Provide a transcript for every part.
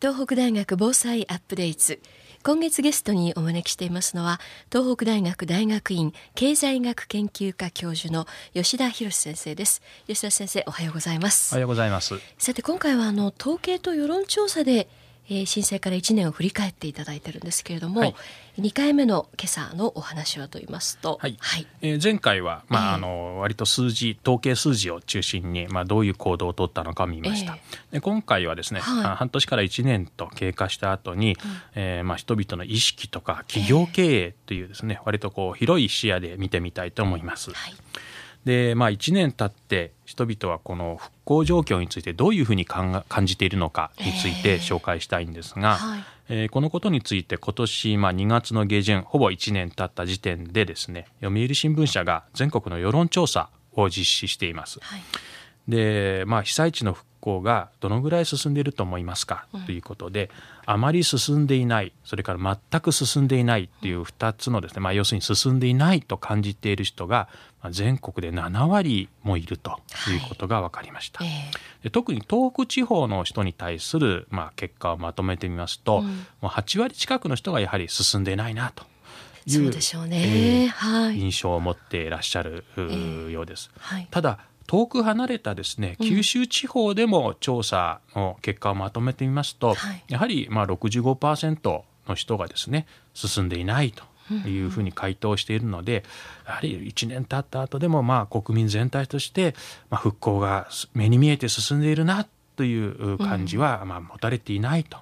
東北大学防災アップデート今月ゲストにお招きしていますのは東北大学大学院経済学研究科教授の吉田博先生です。吉田先生おはようございます。おはようございます。さて今回はあの統計と世論調査でえー、震災から1年を振り返っていただいてるんですけれども、はい、2回目の今朝のお話はと言いますと、はい。はい、えー、前回は、まあ、えー、あの割と数字統計数字を中心に、まあ、どういう行動を取ったのか見ました、えー、で今回はですね、はい、半年から1年と経過した後に、うん、えー、まあ、人々の意識とか企業経営というですね、えー、割とこう広い視野で見てみたいと思います。はいで、まあ、1年経って人々はこの復興状況についてどういうふうに感じているのかについて紹介したいんですが、えーはい、えー、このことについて今年、まあ、2月の下旬ほぼ1年経った時点でですね読売新聞社が全国の世論調査を実施しています。はい、で、まあ、被災地の復興がどのぐらい進んでいると思いますか、ということであまり進んでいないそれから全く進んでいないっていう2つのですね、まあ、要するに進んでいないと感じている人が全国で7割もいるとい。うことが分かりました、はいえ。ー、特に東北地方の人に対する、まあ、結果をまとめてみますと、うん、もう8割近くの人がやはり進んでいないなとそうでしょうね、えー、はい、印象を持っていらっしゃる、えー、ようです。はい、ただ遠く離れたですね九州地方でも調査の結果をまとめてみますと、うんはい、やはりまあ65%の人がですね進んでいないというふうに回答しているのでやはり1年経った後でもまあ国民全体としてまあ復興が目に見えて進んでいるなという感じはまあ持たれていないと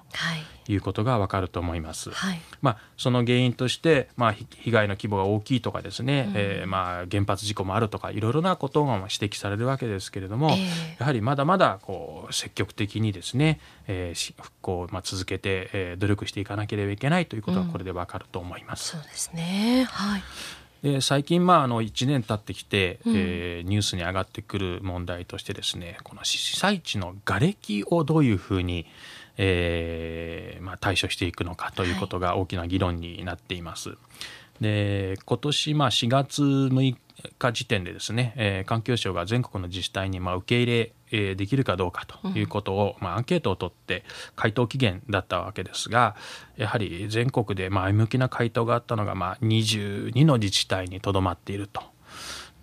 い。うことがわかると思います。はい、まあ、その原因として、まあ、被害の規模が大きいとかですね、うん、えー、まあ、原発事故もあるとかいろいろなことが指摘されるわけですけれども、えー、やはりまだまだこう積極的にですね、えー、復興をまあ続けて、えー、努力していかなければいけないということはこれでわかると思います。うん、そうですね、はいで最近、まあ、あの1年経ってきて、うん、えー、ニュースに上がってくる問題としてですねこの被災地の瓦礫をどういうふうに、えーまあ、対処していくのかということが大きな議論になっています。はい、で今年、まあ、4月6日時点でですね、えー、環境省が全国の自治体にまあ受け入れ、えー、できるかどうかということを、うん、まあ、アンケートを取って回答期限だったわけですがやはり全国で前向きな回答があったのがまあ22の自治体にとどまっていると。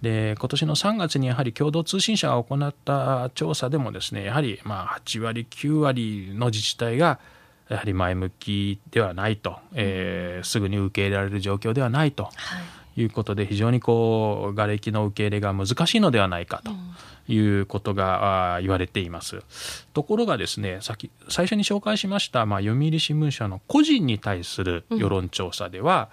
で今年の3月にやはり共同通信社が行った調査でもですねやはりまあ8割9割の自治体がやはり前向きではないと、えー、すぐに受け入れられる状況ではないということで、非常にこう瓦礫の受け入れが難しいのではないかということが言われています。ところがですね先最初に紹介しました、まあ、読売新聞社の個人に対する世論調査では、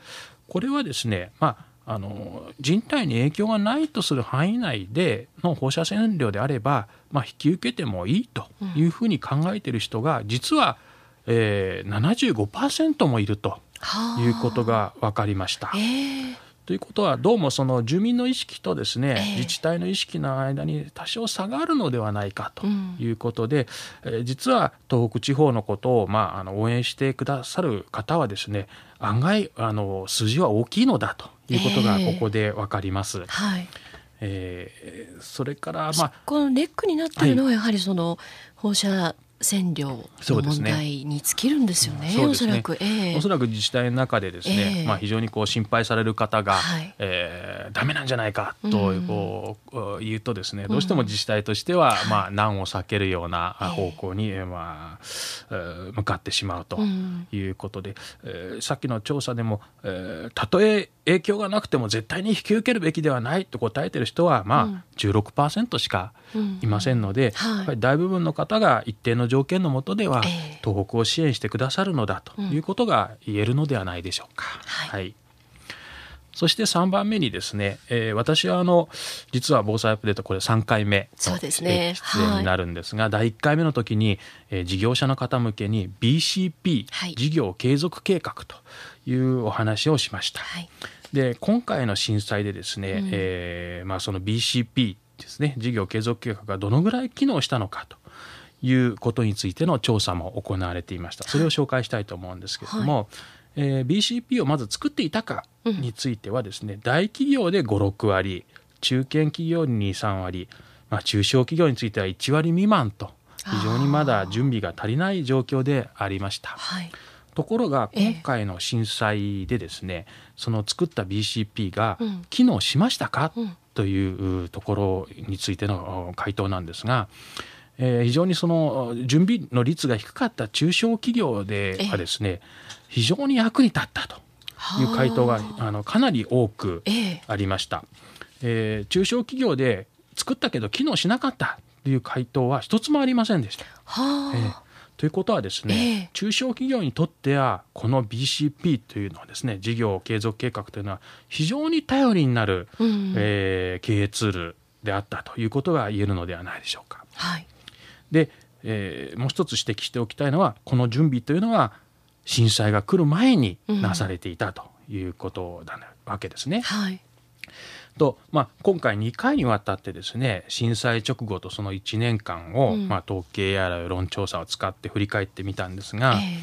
これはですね、まああの人体に影響がないとする範囲内での放射線量であれば、まあ、引き受けてもいいというふうに考えている人が実は、えー、75%もいるということが分かりました。えーということはどうもその住民の意識とですね、自治体の意識の間に多少差があるのではないかということで、うん、え実は東北地方のことを、まあ、あの応援してくださる方はですね案外あの数字は大きいのだということがここで分かります。えー、はい。えー、それから、まあ、このネックになっているのはやはりその放射線量の問題に尽きるんですよね、ね。おそらく、えー、おそらく自治体の中でですね、えー、まあ、非常にこう心配される方が、はい、えー、ダメなんじゃないかとこう言うとですね、どうしても自治体としては、まあ、難を避けるような方向に、まあ、向かってしまうということで、えー、さっきの調査でも、えー、たとえ影響がなくても絶対に引き受けるべきではないと答えてる人は、まあ、16%しかいませんので、大部分の方が一定の条件のもとでは、東北を支援してくださるのだということが言えるのではないでしょうか。はい、はい。そして3番目にですね、えー、私はあの実は防災アップデートこれ3回目の出演になるんですが、すねはい、第1回目の時に、えー、事業者の方向けに BCP、はい、事業継続計画というお話をしました。はい、で今回の震災でですね、うん、えー、まあ、その BCP ですね事業継続計画がどのぐらい機能したのかということについての調査も行われていました。それを紹介したいと思うんですけれども、はい。えー、BCP をまず作っていたかについてはですね、うん、大企業で56割中堅企業に23割、まあ、中小企業については1割未満と非常にまだ準備が足りない状況でありました。はいところが今回の震災でですね、その作った BCP が機能しましたか、うん。というところについての回答なんですが、えー非常にその準備の率が低かった中小企業ではですね、非常に役に立ったという回答がはあのかなり多くええ。ありました。えー中小企業で作ったけど機能しなかったという回答は一つもありませんでした。はあ、ええということはですね、ええ。中小企業にとってはこの BCP というのはですね事業継続計画というのは非常に頼りになる、うん。えー経営ツールであったということが言えるのではないでしょうか。はい。で、えーもう一つ指摘しておきたいのはこの準備というのは震災が来る前になされていたということなわけですね。はいと、まあ、今回2回にわたってですね震災直後とその1年間を、うん。まあ、統計やら世論調査を使って振り返ってみたんですが、え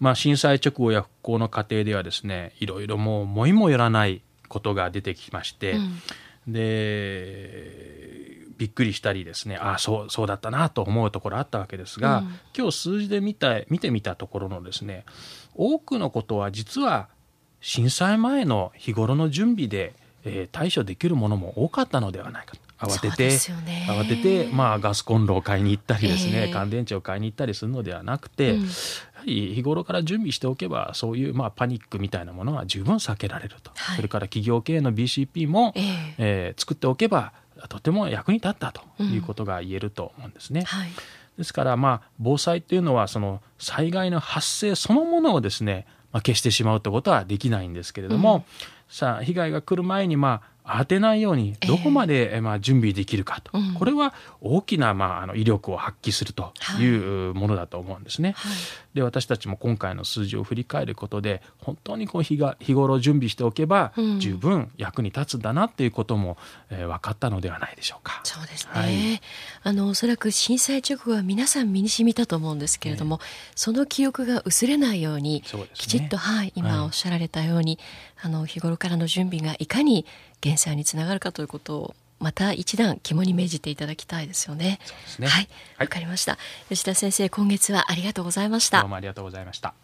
まあ、震災直後や復興の過程ではですねいろいろもう思いもよらないことが出てきまして、えうん。でびっくりしたりですねああそうそうだったなと思うところあったわけですが、うん。今日数字で見た見てみたところのですね多くのことは実は震災前の日頃の準備で、えー対処できるものも多かったのではないか慌てて、ね。慌てて、まあ、ガスコンロを買いに行ったりですね、ええ。乾電池を買いに行ったりするのではなくて、うん。やはり日頃から準備しておけばそういうまあパニックみたいなものは十分避けられると、はい。それから企業経営の BCP も、ええ。えー作っておけばとても役に立ったということが言えると思うんですね。はい。ですからまあ防災っていうのはその災害の発生そのものをですね、まあ、消してしまうってことはできないんですけれども、うん。さあ被害が来る前にまあ当てないようにどこまでえーまあ準備できるかと、うん。これは大きなまああの威力を発揮するというものだと思うんですね。はい。で私たちも今回の数字を振り返ることで本当にこう日が日頃準備しておけばうん。十分役に立つんだなっていうことも、えー分かったのではないでしょうか。そうですね、はい。あのおそらく震災直後は皆さん身に染みたと思うんですけれども、その記憶が薄れないようにそうね。きちっと、はい、はい。今おっしゃられたように、あの日頃からの準備がいかに減災につながるかということをまた一段肝に銘じていただきたいですよね。ねはい、わ、はいかりました。吉田先生、今月はありがとうございましたどう。もありがとうございました。